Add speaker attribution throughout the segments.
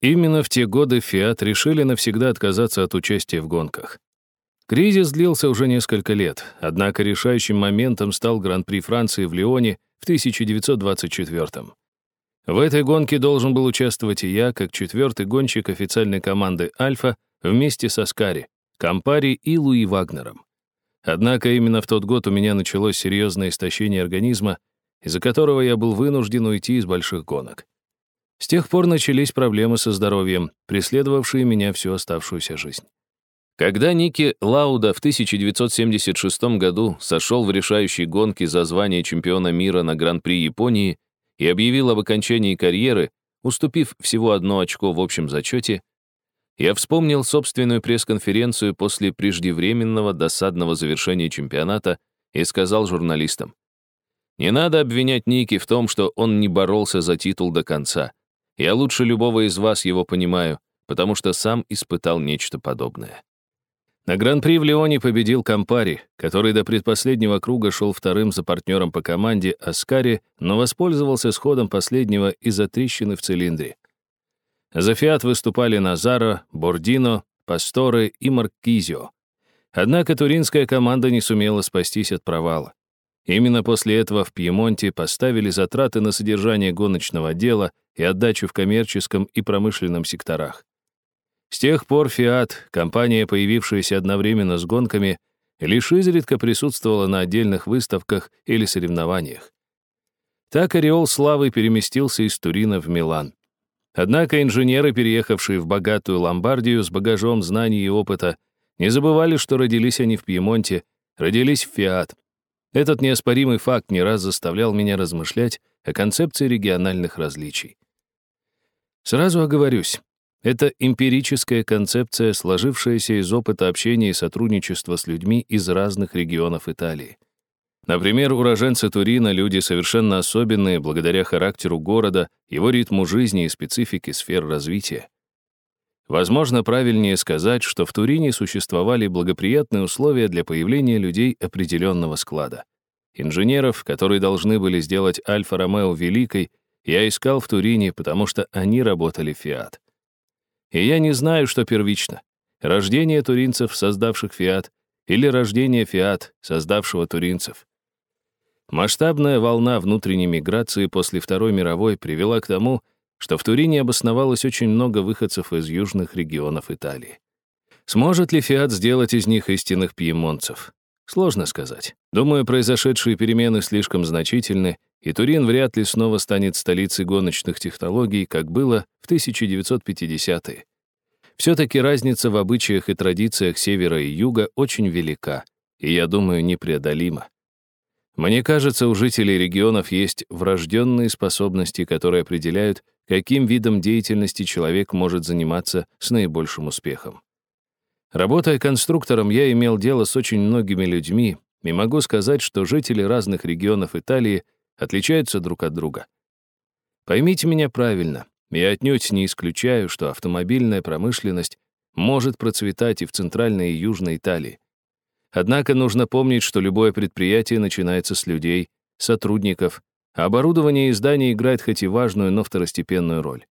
Speaker 1: Именно в те годы «Фиат» решили навсегда отказаться от участия в гонках. Кризис длился уже несколько лет, однако решающим моментом стал Гран-при Франции в Лионе в 1924 -м. В этой гонке должен был участвовать и я, как четвертый гонщик официальной команды «Альфа» вместе со Скари, Кампари и Луи Вагнером. Однако именно в тот год у меня началось серьезное истощение организма, из-за которого я был вынужден уйти из больших гонок. С тех пор начались проблемы со здоровьем, преследовавшие меня всю оставшуюся жизнь. Когда Ники Лауда в 1976 году сошел в решающей гонке за звание чемпиона мира на Гран-при Японии и объявил об окончании карьеры, уступив всего одно очко в общем зачете, я вспомнил собственную пресс-конференцию после преждевременного досадного завершения чемпионата и сказал журналистам, «Не надо обвинять Ники в том, что он не боролся за титул до конца. Я лучше любого из вас его понимаю, потому что сам испытал нечто подобное. На Гран-при в Лионе победил Кампари, который до предпоследнего круга шел вторым за партнером по команде Аскари, но воспользовался сходом последнего из-за трещины в цилиндре. За «Фиат» выступали Назаро, Бордино, Пасторе и Маркизио. Однако туринская команда не сумела спастись от провала. Именно после этого в Пьемонте поставили затраты на содержание гоночного отдела и отдачу в коммерческом и промышленном секторах. С тех пор «Фиат», компания, появившаяся одновременно с гонками, лишь изредка присутствовала на отдельных выставках или соревнованиях. Так ореол славы переместился из Турина в Милан. Однако инженеры, переехавшие в богатую Ломбардию с багажом знаний и опыта, не забывали, что родились они в Пьемонте, родились в «Фиат», этот неоспоримый факт не раз заставлял меня размышлять о концепции региональных различий. Сразу оговорюсь, это эмпирическая концепция, сложившаяся из опыта общения и сотрудничества с людьми из разных регионов Италии. Например, уроженцы Турина — люди совершенно особенные благодаря характеру города, его ритму жизни и специфике сфер развития. Возможно, правильнее сказать, что в Турине существовали благоприятные условия для появления людей определенного склада. Инженеров, которые должны были сделать Альфа-Ромео великой, я искал в Турине, потому что они работали Фиат. И я не знаю, что первично. Рождение туринцев, создавших Фиат, или рождение Фиат, создавшего туринцев. Масштабная волна внутренней миграции после Второй мировой привела к тому, в Турине обосновалось очень много выходцев из южных регионов Италии. Сможет ли Фиат сделать из них истинных пьемонцев? Сложно сказать. Думаю, произошедшие перемены слишком значительны, и Турин вряд ли снова станет столицей гоночных технологий, как было в 1950-е. Все-таки разница в обычаях и традициях севера и юга очень велика, и, я думаю, непреодолима. Мне кажется, у жителей регионов есть врожденные способности, которые определяют, каким видом деятельности человек может заниматься с наибольшим успехом. Работая конструктором, я имел дело с очень многими людьми, и могу сказать, что жители разных регионов Италии отличаются друг от друга. Поймите меня правильно, я отнюдь не исключаю, что автомобильная промышленность может процветать и в Центральной и Южной Италии. Однако нужно помнить, что любое предприятие начинается с людей, сотрудников, оборудование и здания играет хоть и важную, но второстепенную роль.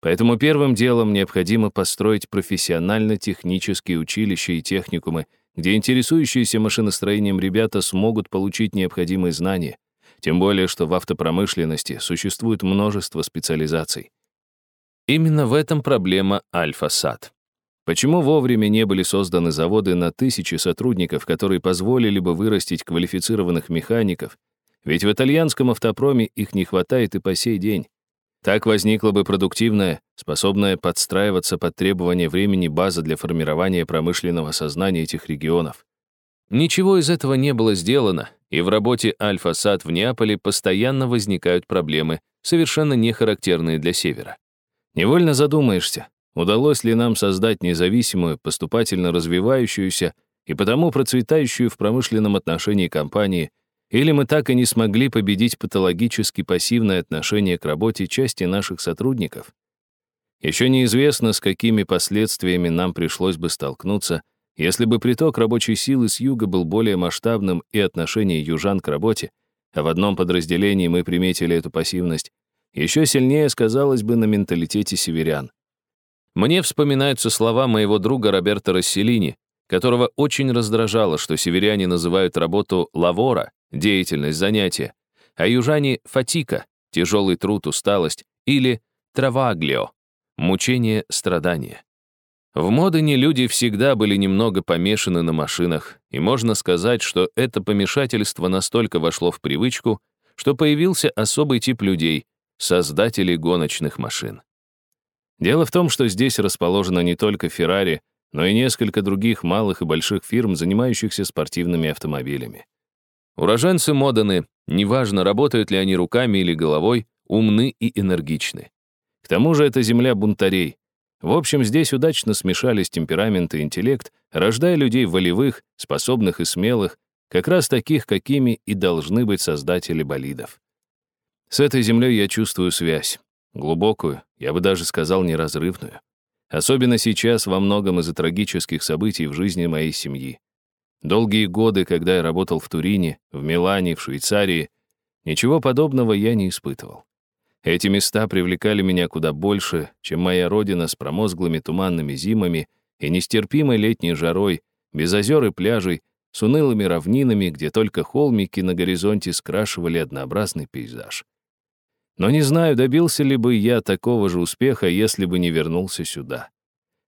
Speaker 1: Поэтому первым делом необходимо построить профессионально-технические училища и техникумы, где интересующиеся машиностроением ребята смогут получить необходимые знания, тем более что в автопромышленности существует множество специализаций. Именно в этом проблема Альфа-Сад. Почему вовремя не были созданы заводы на тысячи сотрудников, которые позволили бы вырастить квалифицированных механиков, ведь в итальянском автопроме их не хватает и по сей день. Так возникла бы продуктивная, способная подстраиваться под требования времени база для формирования промышленного сознания этих регионов. Ничего из этого не было сделано, и в работе Альфа-Сад в Неаполе постоянно возникают проблемы, совершенно не характерные для Севера. Невольно задумаешься, удалось ли нам создать независимую, поступательно развивающуюся и потому процветающую в промышленном отношении компании, или мы так и не смогли победить патологически пассивное отношение к работе части наших сотрудников. Еще неизвестно, с какими последствиями нам пришлось бы столкнуться, если бы приток рабочей силы с юга был более масштабным и отношение южан к работе, а в одном подразделении мы приметили эту пассивность, еще сильнее сказалось бы на менталитете северян. Мне вспоминаются слова моего друга Роберта Расселини, которого очень раздражало, что северяне называют работу лавора, деятельность, занятие, а южане — фатика, тяжелый труд, усталость, или траваглио, мучение, страдание. В Модене люди всегда были немного помешаны на машинах, и можно сказать, что это помешательство настолько вошло в привычку, что появился особый тип людей — создатели гоночных машин. Дело в том, что здесь расположено не только Феррари, но и несколько других малых и больших фирм, занимающихся спортивными автомобилями. Уроженцы Модены, неважно, работают ли они руками или головой, умны и энергичны. К тому же это земля бунтарей. В общем, здесь удачно смешались темперамент и интеллект, рождая людей волевых, способных и смелых, как раз таких, какими и должны быть создатели болидов. С этой землей я чувствую связь. Глубокую, я бы даже сказал, неразрывную. Особенно сейчас во многом из-за трагических событий в жизни моей семьи. Долгие годы, когда я работал в Турине, в Милане, в Швейцарии, ничего подобного я не испытывал. Эти места привлекали меня куда больше, чем моя родина с промозглыми туманными зимами и нестерпимой летней жарой, без озер и пляжей, с унылыми равнинами, где только холмики на горизонте скрашивали однообразный пейзаж. Но не знаю, добился ли бы я такого же успеха, если бы не вернулся сюда.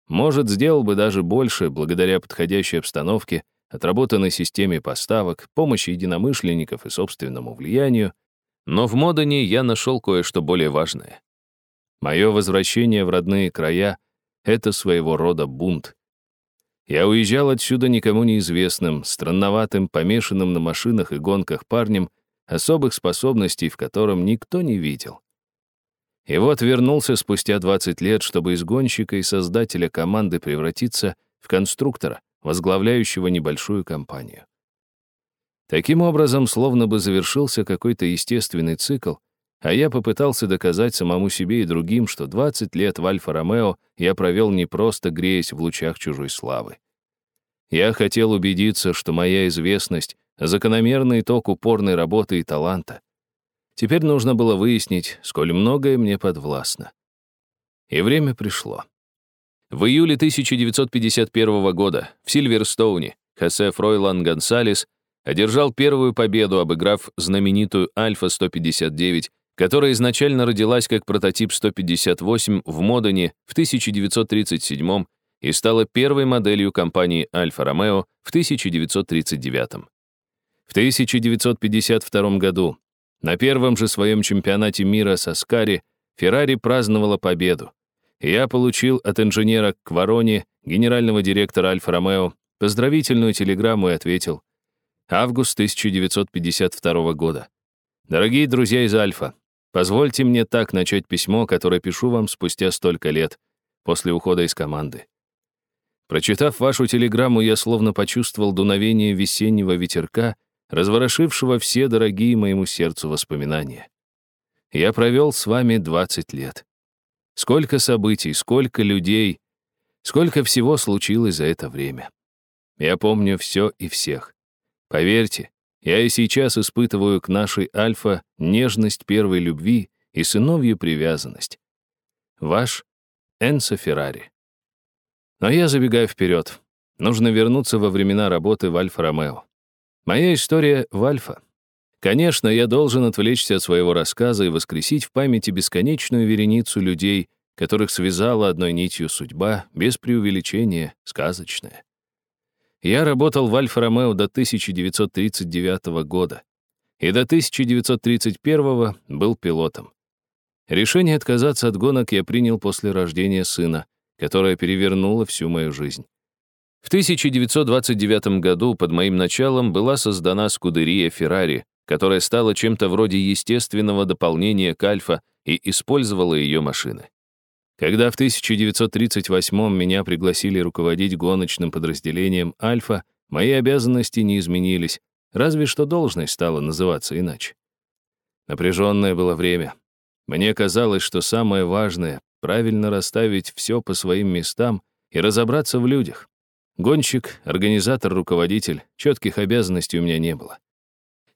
Speaker 1: Может, сделал бы даже больше, благодаря подходящей обстановке, отработанной системе поставок, помощи единомышленников и собственному влиянию, но в Модене я нашел кое-что более важное. Мое возвращение в родные края — это своего рода бунт. Я уезжал отсюда никому неизвестным, странноватым, помешанным на машинах и гонках парнем, особых способностей в котором никто не видел. И вот вернулся спустя 20 лет, чтобы из гонщика и создателя команды превратиться в конструктора, возглавляющего небольшую компанию. Таким образом, словно бы завершился какой-то естественный цикл, а я попытался доказать самому себе и другим, что 20 лет в Альфа-Ромео я провел не просто греясь в лучах чужой славы. Я хотел убедиться, что моя известность закономерный итог упорной работы и таланта. Теперь нужно было выяснить, сколь многое мне подвластно. И время пришло. В июле 1951 года в Сильверстоуне Хосе Фройлан Гонсалес одержал первую победу, обыграв знаменитую Альфа-159, которая изначально родилась как прототип 158 в Модене в 1937 и стала первой моделью компании Альфа-Ромео в 1939. В 1952 году на первом же своем чемпионате мира со Скари Феррари праздновала победу. Я получил от инженера Кварони, генерального директора Альфа-Ромео, поздравительную телеграмму и ответил. Август 1952 года. Дорогие друзья из Альфа, позвольте мне так начать письмо, которое пишу вам спустя столько лет, после ухода из команды. Прочитав вашу телеграмму, я словно почувствовал дуновение весеннего ветерка — разворошившего все дорогие моему сердцу воспоминания. Я провел с вами 20 лет. Сколько событий, сколько людей, сколько всего случилось за это время. Я помню все и всех. Поверьте, я и сейчас испытываю к нашей Альфа нежность первой любви и сыновью привязанность. Ваш Энсо Феррари. Но я забегаю вперед. Нужно вернуться во времена работы в Альфа-Ромео. Моя история в Альфа. Конечно, я должен отвлечься от своего рассказа и воскресить в памяти бесконечную вереницу людей, которых связала одной нитью судьба, без преувеличения, сказочная. Я работал в Альфа-Ромео до 1939 года и до 1931 был пилотом. Решение отказаться от гонок я принял после рождения сына, которое перевернуло всю мою жизнь. В 1929 году под моим началом была создана скудерия Феррари, которая стала чем-то вроде естественного дополнения к Альфа и использовала ее машины. Когда в 1938 меня пригласили руководить гоночным подразделением «Альфа», мои обязанности не изменились, разве что должность стала называться иначе. Напряженное было время. Мне казалось, что самое важное — правильно расставить все по своим местам и разобраться в людях. Гонщик, организатор, руководитель, четких обязанностей у меня не было.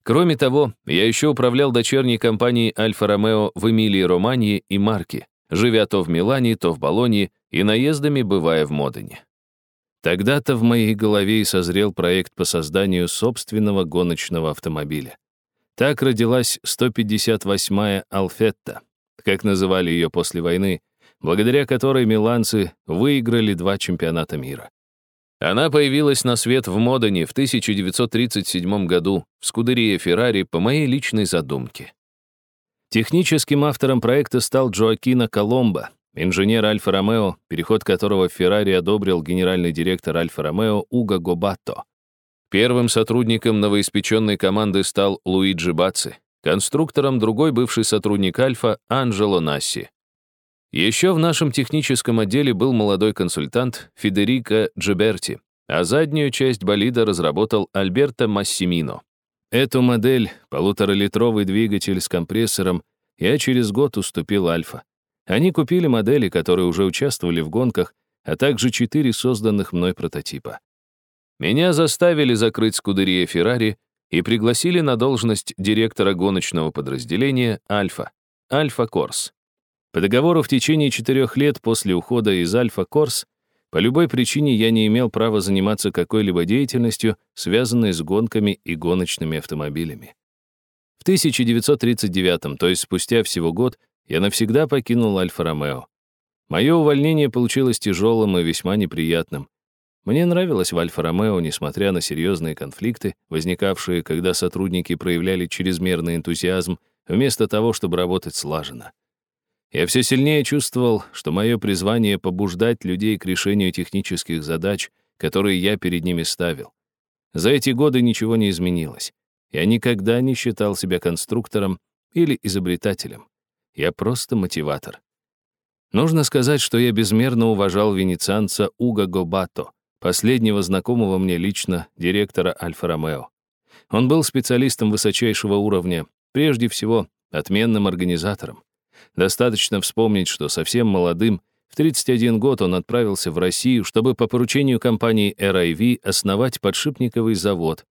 Speaker 1: Кроме того, я еще управлял дочерней компанией Альфа-Ромео в Эмилии-Романье и Марке, живя то в Милане, то в Болонье и наездами бывая в Модене. Тогда-то в моей голове и созрел проект по созданию собственного гоночного автомобиля. Так родилась 158-я «Алфетта», как называли ее после войны, благодаря которой миланцы выиграли два чемпионата мира. Она появилась на свет в Модене в 1937 году в скудерии Феррари по моей личной задумке. Техническим автором проекта стал Джоакино Коломбо, инженер Альфа-Ромео, переход которого в Феррари одобрил генеральный директор Альфа-Ромео Уго Гобатто. Первым сотрудником новоиспеченной команды стал Луиджи Баци, конструктором другой бывший сотрудник Альфа Анджело Насси. Еще в нашем техническом отделе был молодой консультант Федерико Джиберти, а заднюю часть болида разработал Альберто Массимино. Эту модель, полуторалитровый двигатель с компрессором, я через год уступил Альфа. Они купили модели, которые уже участвовали в гонках, а также четыре созданных мной прототипа. Меня заставили закрыть скудерия Феррари и пригласили на должность директора гоночного подразделения «Альфа», «Альфа Корс». По договору в течение четырех лет после ухода из «Альфа Корс» по любой причине я не имел права заниматься какой-либо деятельностью, связанной с гонками и гоночными автомобилями. В 1939, то есть спустя всего год, я навсегда покинул Альфа-Ромео. Мое увольнение получилось тяжелым и весьма неприятным. Мне нравилось в Альфа-Ромео, несмотря на серьезные конфликты, возникавшие, когда сотрудники проявляли чрезмерный энтузиазм, вместо того, чтобы работать слаженно. Я все сильнее чувствовал, что мое призвание — побуждать людей к решению технических задач, которые я перед ними ставил. За эти годы ничего не изменилось. Я никогда не считал себя конструктором или изобретателем. Я просто мотиватор. Нужно сказать, что я безмерно уважал венецианца Уго Гобато, последнего знакомого мне лично директора Альфа-Ромео. Он был специалистом высочайшего уровня, прежде всего, отменным организатором. Достаточно вспомнить, что совсем молодым, в 31 год он отправился в Россию, чтобы по поручению компании RIV основать подшипниковый завод,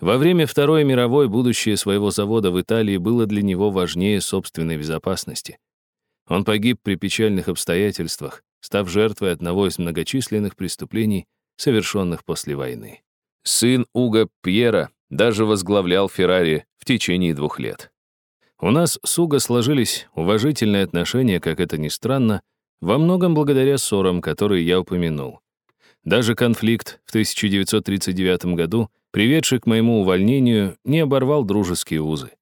Speaker 1: во время Второй мировой будущее своего завода в Италии было для него важнее собственной безопасности. Он погиб при печальных обстоятельствах, став жертвой одного из многочисленных преступлений, совершенных после войны. Сын Уга Пьера даже возглавлял Феррари в течение двух лет. У нас с Уго сложились уважительные отношения, как это ни странно, во многом благодаря ссорам, которые я упомянул. Даже конфликт в 1939 году приведший к моему увольнению, не оборвал дружеские узы.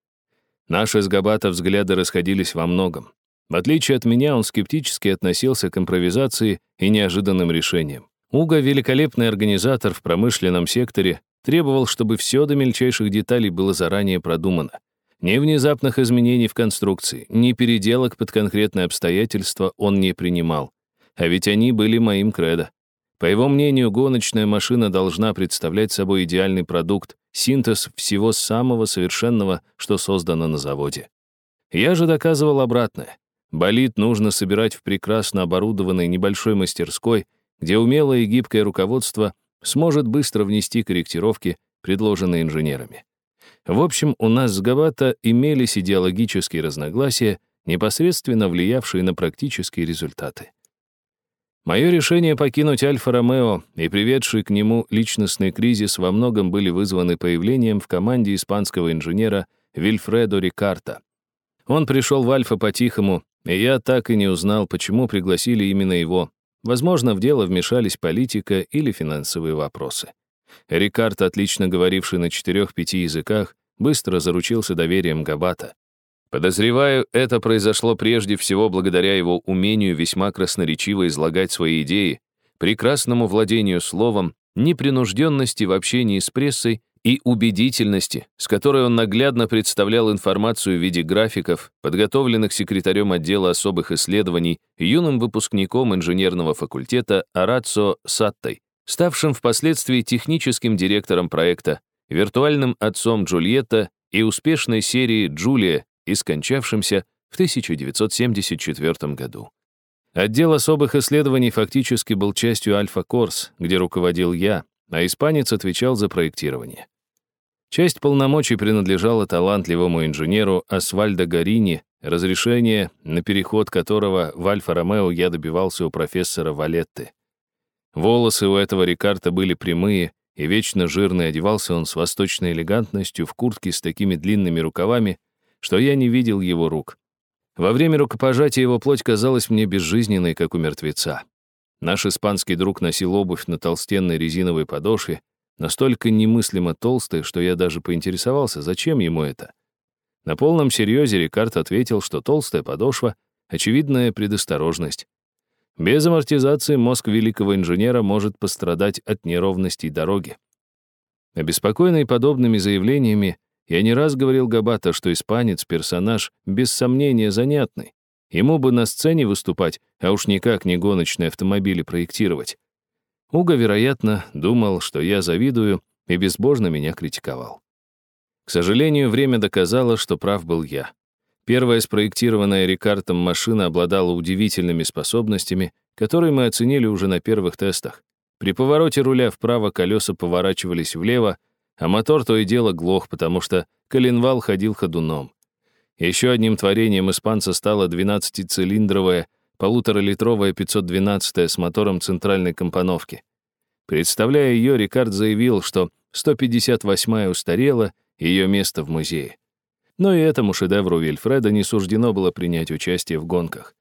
Speaker 1: Наши с Габата взгляды расходились во многом. В отличие от меня, он скептически относился к импровизации и неожиданным решениям. Уга, великолепный организатор в промышленном секторе, требовал, чтобы все до мельчайших деталей было заранее продумано. Ни внезапных изменений в конструкции, ни переделок под конкретные обстоятельства он не принимал. А ведь они были моим кредо. По его мнению, гоночная машина должна представлять собой идеальный продукт, синтез всего самого совершенного, что создано на заводе. Я же доказывал обратное. Болид нужно собирать в прекрасно оборудованной небольшой мастерской, где умелое и гибкое руководство сможет быстро внести корректировки, предложенные инженерами. В общем, у нас с Гавата имелись идеологические разногласия, непосредственно влиявшие на практические результаты. Мое решение покинуть Альфа-Ромео и приведший к нему личностный кризис во многом были вызваны появлением в команде испанского инженера Вильфредо Рикарта. Он пришел в Альфа по-тихому, и я так и не узнал, почему пригласили именно его. Возможно, в дело вмешались политика или финансовые вопросы. Рикард, отлично говоривший на четырех-пяти языках, быстро заручился доверием Габата. Подозреваю, это произошло прежде всего благодаря его умению весьма красноречиво излагать свои идеи, прекрасному владению словом, непринужденности в общении с прессой и убедительности, с которой он наглядно представлял информацию в виде графиков, подготовленных секретарем отдела особых исследований, юным выпускником инженерного факультета Арацо Саттой, ставшим впоследствии техническим директором проекта, виртуальным отцом Джульетта и успешной серии «Джулия» и скончавшимся в 1974 году. Отдел особых исследований фактически был частью Альфа Корс, где руководил я, а испанец отвечал за проектирование. Часть полномочий принадлежала талантливому инженеру Асвальдо Гарини, разрешение на переход которого в Альфа-Ромео я добивался у профессора Валетты. Волосы у этого Рикарта были прямые и вечно жирные, одевался он с восточной элегантностью в куртке с такими длинными рукавами, что я не видел его рук. Во время рукопожатия его плоть казалась мне безжизненной, как у мертвеца. Наш испанский друг носил обувь на толстенной резиновой подошве, настолько немыслимо толстой, что я даже поинтересовался, зачем ему это. На полном серьезе Рикард ответил, что толстая подошва — очевидная предосторожность. Без амортизации мозг великого инженера может пострадать от неровностей дороги. Обеспокоенный подобными заявлениями, я не раз говорил Габата, что испанец — персонаж, без сомнения, занятный. Ему бы на сцене выступать, а уж никак не гоночные автомобили проектировать. Уга, вероятно, думал, что я завидую, и безбожно меня критиковал. К сожалению, время доказало, что прав был я. Первая спроектированная Рикартом машина обладала удивительными способностями, которые мы оценили уже на первых тестах. При повороте руля вправо колеса поворачивались влево, а мотор то и дело глох, потому что коленвал ходил ходуном. Еще одним творением испанца стала 12-цилиндровая, полуторалитровая 512 с мотором центральной компоновки. Представляя ее, Рикард заявил, что 158-я устарела, ее место в музее. Но и этому шедевру Вильфреда не суждено было принять участие в гонках.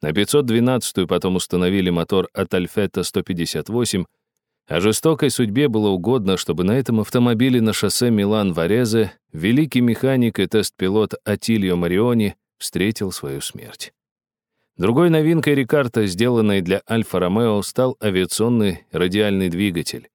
Speaker 1: На 512-ю потом установили мотор от Альфета 158, а жестокой судьбе было угодно, чтобы на этом автомобиле на шоссе Милан-Варезе великий механик и тест-пилот Атильо Мариони встретил свою смерть. Другой новинкой Рикарта, сделанной для Альфа-Ромео, стал авиационный радиальный двигатель.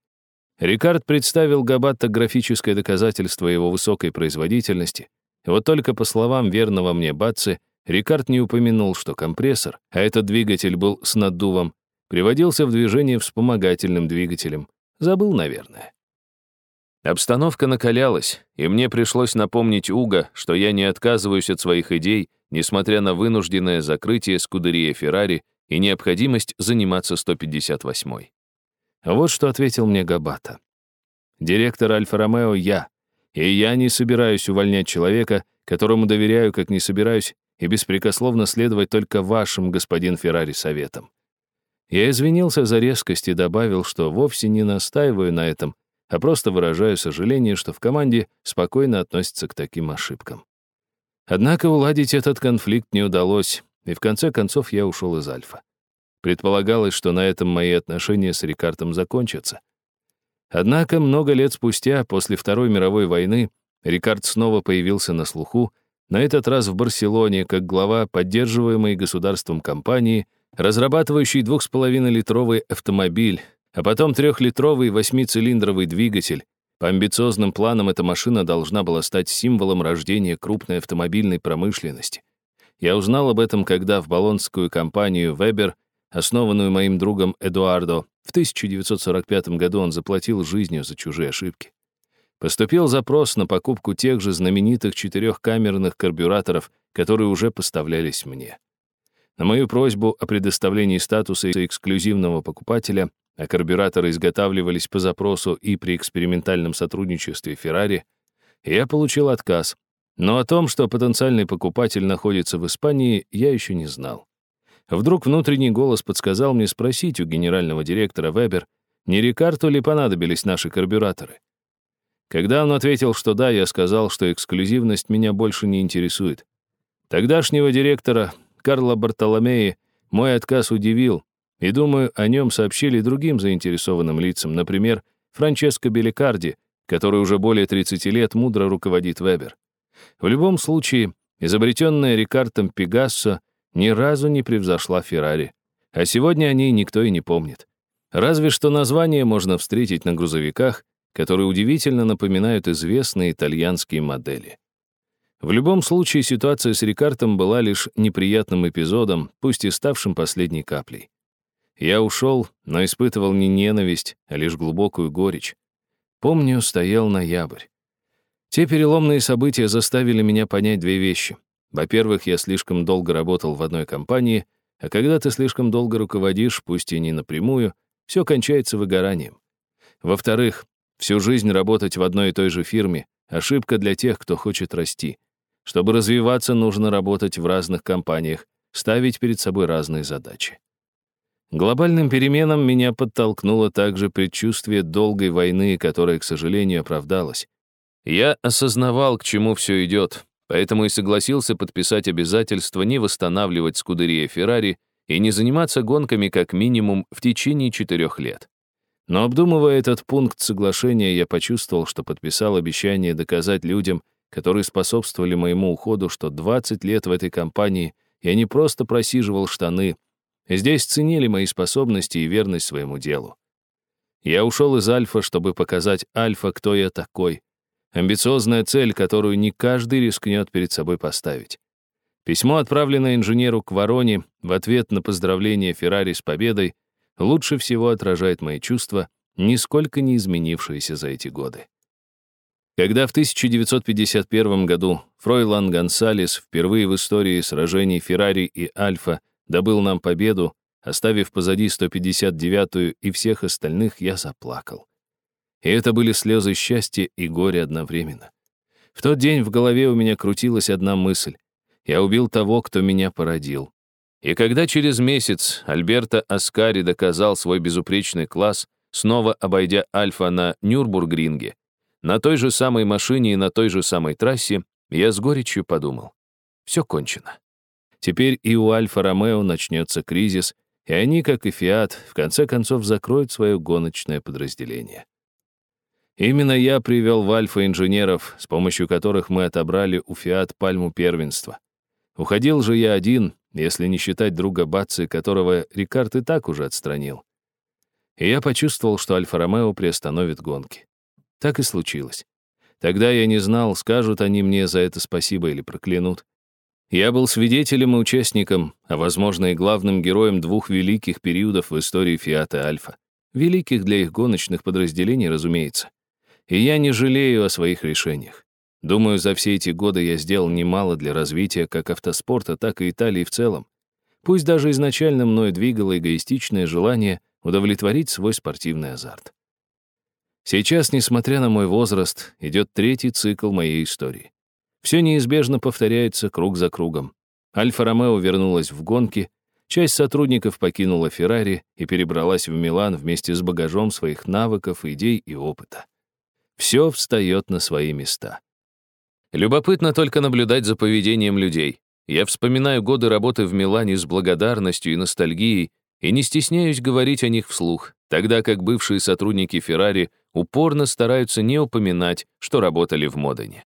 Speaker 1: Рикард представил Габатто графическое доказательство его высокой производительности. Вот только по словам верного мне Батцы, Рикард не упомянул, что компрессор, а этот двигатель был с наддувом, приводился в движение вспомогательным двигателем. Забыл, наверное. Обстановка накалялась, и мне пришлось напомнить Уга, что я не отказываюсь от своих идей, несмотря на вынужденное закрытие скудерия Феррари и необходимость заниматься 158-й. А вот что ответил мне Габата. «Директор Альфа-Ромео я, и я не собираюсь увольнять человека, которому доверяю, как не собираюсь, и беспрекословно следовать только вашим, господин Феррари, советам. Я извинился за резкость и добавил, что вовсе не настаиваю на этом, а просто выражаю сожаление, что в команде спокойно относятся к таким ошибкам. Однако уладить этот конфликт не удалось, и в конце концов я ушел из Альфа. Предполагалось, что на этом мои отношения с Рикартом закончатся. Однако много лет спустя, после Второй мировой войны, Рикард снова появился на слуху, на этот раз в Барселоне, как глава поддерживаемой государством компании, разрабатывающей 2,5-литровый автомобиль, а потом трехлитровый восьмицилиндровый двигатель. По амбициозным планам эта машина должна была стать символом рождения крупной автомобильной промышленности. Я узнал об этом, когда в болонскую компанию Weber основанную моим другом Эдуардо. В 1945 году он заплатил жизнью за чужие ошибки. Поступил запрос на покупку тех же знаменитых четырехкамерных карбюраторов, которые уже поставлялись мне. На мою просьбу о предоставлении статуса эксклюзивного покупателя, а карбюраторы изготавливались по запросу и при экспериментальном сотрудничестве Ferrari, я получил отказ. Но о том, что потенциальный покупатель находится в Испании, я еще не знал. Вдруг внутренний голос подсказал мне спросить у генерального директора Вебер, не Рикарту ли понадобились наши карбюраторы. Когда он ответил, что да, я сказал, что эксклюзивность меня больше не интересует. Тогдашнего директора Карла Бартоломеи мой отказ удивил, и, думаю, о нем сообщили другим заинтересованным лицам, например, Франческо Беликарди, который уже более 30 лет мудро руководит Вебер. В любом случае, изобретенная Рикартом Пегассо ни разу не превзошла Феррари. А сегодня о ней никто и не помнит. Разве что название можно встретить на грузовиках, которые удивительно напоминают известные итальянские модели. В любом случае ситуация с Рикартом была лишь неприятным эпизодом, пусть и ставшим последней каплей. Я ушел, но испытывал не ненависть, а лишь глубокую горечь. Помню, стоял ноябрь. Те переломные события заставили меня понять две вещи. Во-первых, я слишком долго работал в одной компании, а когда ты слишком долго руководишь, пусть и не напрямую, все кончается выгоранием. Во-вторых, всю жизнь работать в одной и той же фирме, ошибка для тех, кто хочет расти. Чтобы развиваться, нужно работать в разных компаниях, ставить перед собой разные задачи. Глобальным переменам меня подтолкнуло также предчувствие долгой войны, которая, к сожалению, оправдалась. Я осознавал, к чему все идет, поэтому и согласился подписать обязательство не восстанавливать Скудерия Феррари и не заниматься гонками как минимум в течение четырех лет. Но обдумывая этот пункт соглашения, я почувствовал, что подписал обещание доказать людям, которые способствовали моему уходу, что 20 лет в этой компании я не просто просиживал штаны, здесь ценили мои способности и верность своему делу. Я ушел из Альфа, чтобы показать Альфа, кто я такой. Амбициозная цель, которую не каждый рискнет перед собой поставить. Письмо, отправленное инженеру к Вороне в ответ на поздравление Феррари с победой, лучше всего отражает мои чувства, нисколько не изменившиеся за эти годы. Когда в 1951 году Фройлан Гонсалес впервые в истории сражений Феррари и Альфа добыл нам победу, оставив позади 159-ю и всех остальных, я заплакал. И это были слезы счастья и горя одновременно. В тот день в голове у меня крутилась одна мысль. Я убил того, кто меня породил. И когда через месяц Альберто Аскари доказал свой безупречный класс, снова обойдя Альфа на Нюрбургринге, на той же самой машине и на той же самой трассе, я с горечью подумал. Все кончено. Теперь и у Альфа-Ромео начнется кризис, и они, как и Фиат, в конце концов закроют свое гоночное подразделение. Именно я привел в Альфа инженеров, с помощью которых мы отобрали у Фиат пальму первенства. Уходил же я один, если не считать друга Баци, которого Рикард и так уже отстранил. И я почувствовал, что Альфа-Ромео приостановит гонки. Так и случилось. Тогда я не знал, скажут они мне за это спасибо или проклянут. Я был свидетелем и участником, а, возможно, и главным героем двух великих периодов в истории Фиата Альфа. Великих для их гоночных подразделений, разумеется. И я не жалею о своих решениях. Думаю, за все эти годы я сделал немало для развития как автоспорта, так и Италии в целом. Пусть даже изначально мной двигало эгоистичное желание удовлетворить свой спортивный азарт. Сейчас, несмотря на мой возраст, идет третий цикл моей истории. Все неизбежно повторяется круг за кругом. Альфа-Ромео вернулась в гонки, часть сотрудников покинула Феррари и перебралась в Милан вместе с багажом своих навыков, идей и опыта. Все встает на свои места. Любопытно только наблюдать за поведением людей. Я вспоминаю годы работы в Милане с благодарностью и ностальгией и не стесняюсь говорить о них вслух, тогда как бывшие сотрудники Феррари упорно стараются не упоминать, что работали в Модене.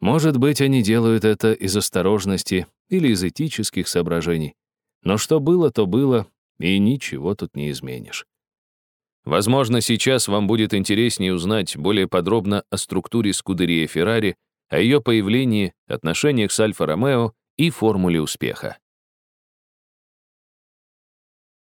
Speaker 1: Может быть, они делают это из осторожности или из этических соображений. Но что было, то было, и ничего тут не изменишь. Возможно, сейчас вам будет интереснее узнать более подробно о структуре Скудерии Феррари о ее появлении, отношениях с Альфа-Ромео и формуле успеха.